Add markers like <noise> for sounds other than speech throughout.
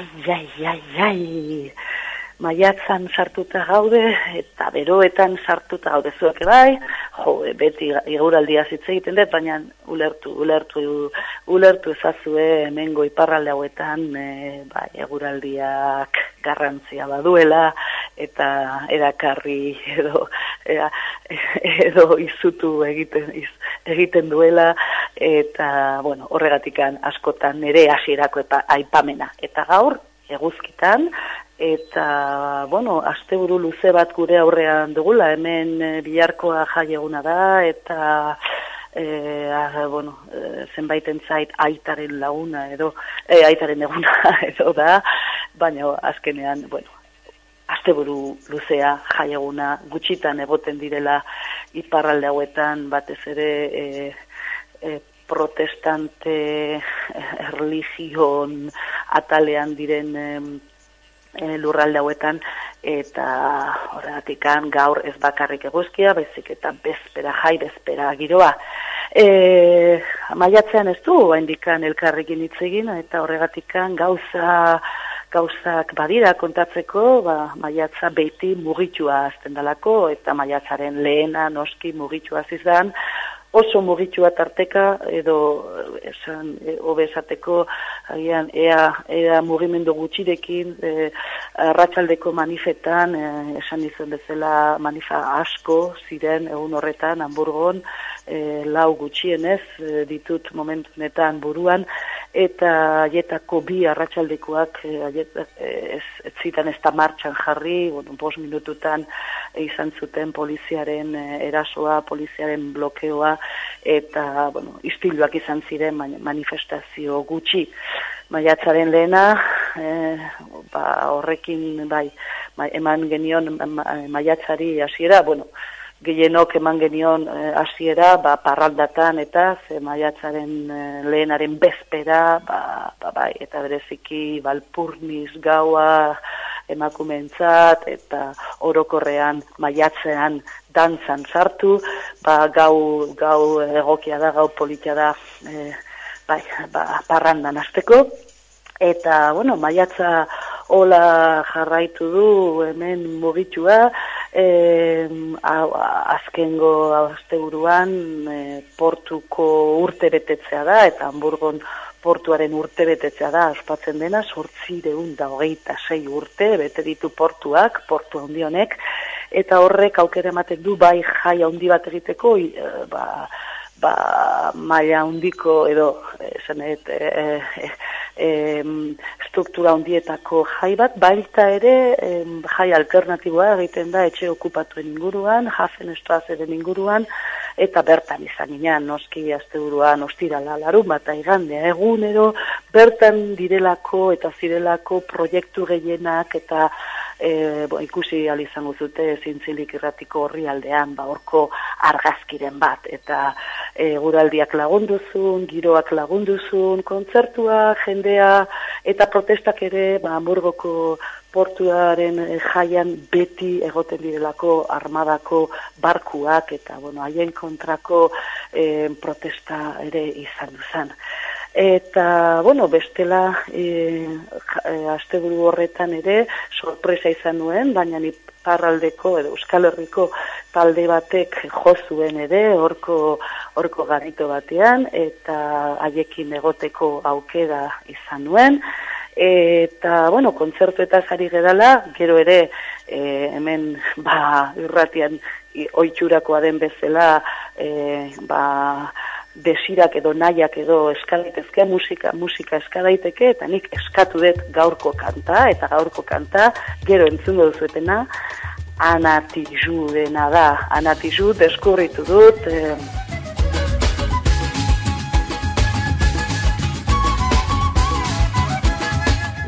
Ai, ai, ai, ai, maiatzan sartuta gaude, eta beroetan sartuta gaude zuek bai, jo, beti iguraldia zitze egiten dut, baina ulertu, ulertu, ulertu ezazue hemengo iparralde hauetan, e, bai, eguraldiak garrantzia baduela, eta erakarri edo, edo izutu egiten, iz, egiten duela, eta, bueno, horregatikan askotan ere hasierako aipamena. Eta gaur, eguzkitan, eta, bueno, asteburu luze bat gure aurrean dugula, hemen e, biharkoa jaieguna da, eta, e, a, bueno, e, zenbaiten zait aitaren laguna edo, e, aitaren eguna <laughs> edo da, baina azkenean, bueno, asteburu luzea jaieguna gutxitan egoten direla iparralde hauetan batez ere e, e, protestante religion atalean diren e, lurralde hauetan eta horregatikan gaur ez bakarrik eguzkia, baizik eta bezpera jai, bezpera giroa. E, maiatzean ez du, haindikan elkarrekin hitz egin, eta horregatikan gauza gauzak badira kontatzeko, ba, maiatza beti mugitua azten dalako, eta maiatzaren lehena noski mugitua zizan, oso mugitua tarteka edo esan e, obesateko agian ea, ea mugimendu gutxirekin e, arratsaldeko manifetan e, esan izan bezala manifa asko ziren egun horretan Hamburgon e, lau gutxienez e, ditut momentunetan buruan eta aietako bi arratsaldekoak e, ez, ez zitan ez da martxan jarri, bueno, bos minututan izan zuten poliziaren erasoa, poliziaren blokeoa eta bueno, istiluak izan ziren manifestazio gutxi. Maiatzaren lehena, e, ba, horrekin bai, eman genion maiatzari hasiera, bueno, gehienok eman genion eh, hasiera ba, parraldatan eta ze maiatzaren e, lehenaren bezpera, ba, ba, bai, eta bereziki balpurniz gaua emakumentzat eta orokorrean maiatzean dantzan sartu, ba, gau, gau egokia da, gau politia da, e, bai, ba, parrandan azteko. Eta, bueno, maiatza hola jarraitu du hemen mugitua, e, azkengo azte buruan e, portuko urte betetzea da, eta hamburgon portuaren urte betetzea da, ospatzen dena, sortzireun da hogeita sei urte, bete ditu portuak, portu handionek, eta horrek aukera ematen du bai jai handi bat egiteko e, ba, ba, maila handiko edo esanet e, e, e, struktura handietako jai bat baita ere e, jai alternatiboa egiten da etxe okupatuen inguruan jafen estrazeren inguruan eta bertan izan ginen, noski asteburuan ostirala larun bat igandea egunero bertan direlako eta zirelako proiektu gehienak eta e, bo, ikusi izango zute zintzilik irratiko horri aldean, ba, orko argazkiren bat, eta e, guraldiak lagunduzun, giroak lagunduzun, kontzertua, jendea, eta protestak ere, ba, hamburgoko portuaren jaian beti egoten direlako armadako barkuak, eta, bueno, haien kontrako e, protesta ere izan duzan. Eta, bueno, bestela, e, e, asteburu horretan ere, sorpresa izan nuen, baina ni parraldeko edo Euskal Herriko talde batek jo zuen ere, horko, horko garrito batean, eta haiekin egoteko aukera izan nuen. Eta, bueno, kontzertu eta zari gedala, gero ere, e, hemen, ba, irratian, oitxurakoa den bezala, e, ba, desirak edo nahiak edo eskalaitezke musika, musika eskalaiteke, eta nik eskatu dut gaurko kanta, eta gaurko kanta, gero entzungo duzuetena, anatizu dena da, anatizu deskurritu dut, eh,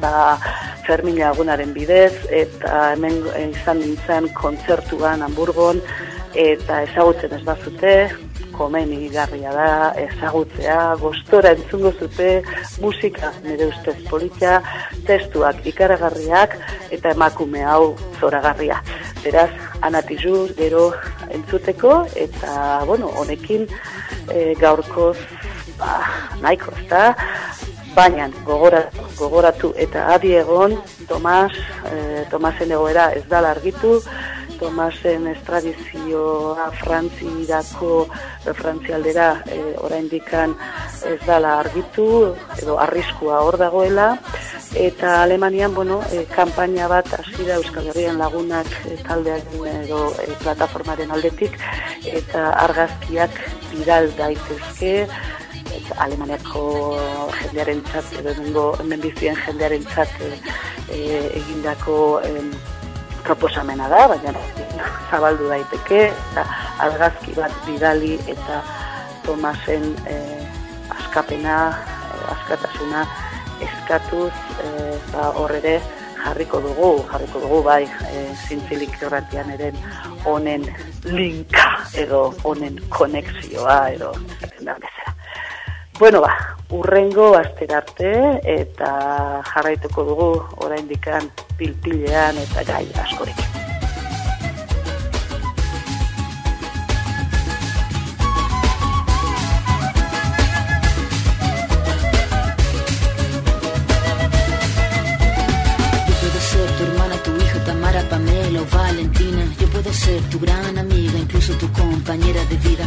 ba, Fermin Lagunaren bidez, eta hemen izan nintzen kontzertuan Hamburgon, eta ezagutzen ez bazute, komeni garria da, ezagutzea, gostora entzungo zute, musika nire ustez politia, testuak ikaragarriak, eta emakume hau zoragarria. Beraz, anatizu, gero entzuteko, eta, bueno, honekin e, gaurkoz, ba, nahiko, ez da, baina gogoratu, gogoratu eta adi egon Tomas, e, Tomasen egoera ez da largitu, Tomasen estradizioa Frantzirako, e, Frantzialdera e, oraindikan ez dala argitu, edo arriskua hor dagoela, eta Alemanian, bueno, e, kampaina bat hasi da Euskal Herrian lagunak e, taldearen edo e, plataformaren aldetik, eta argazkiak bidal daitezke, eta Alemaniako jendearen txat, edo hemen bizien jendearen txat e, egindako e, proposamena da, baina zabaldu daiteke, eta argazki bat bidali eta Tomasen e, askapena, e, askatasuna eskatuz, e, ba, horre jarriko dugu, jarriko dugu bai, e, zintzilik erratian eren honen linka edo honen konexioa edo bezala. Bueno ba, urrengo asterarte eta jarraituko dugu oraindikan pilpilean eta gai askorekin. Valentina. Yo puedo ser tu gran amiga, incluso tu compañera de vida.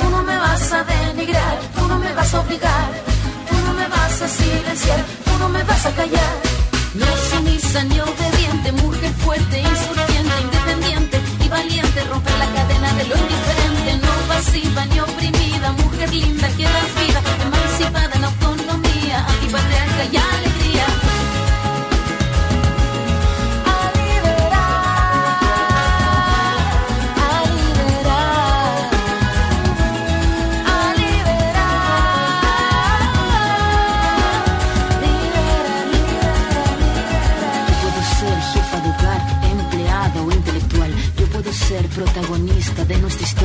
tú no me vas a denigrar, tú no me vas a obligar, tú no me vas a silenciar, tú no me vas a callar. No sumisa ni obediente, mujer fuerte,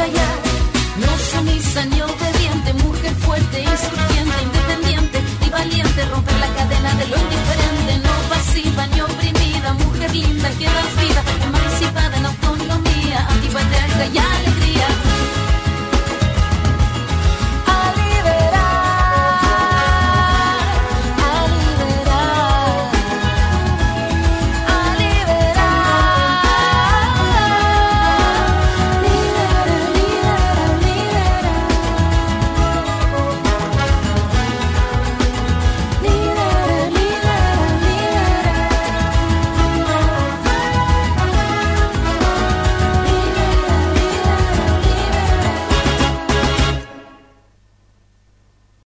가야.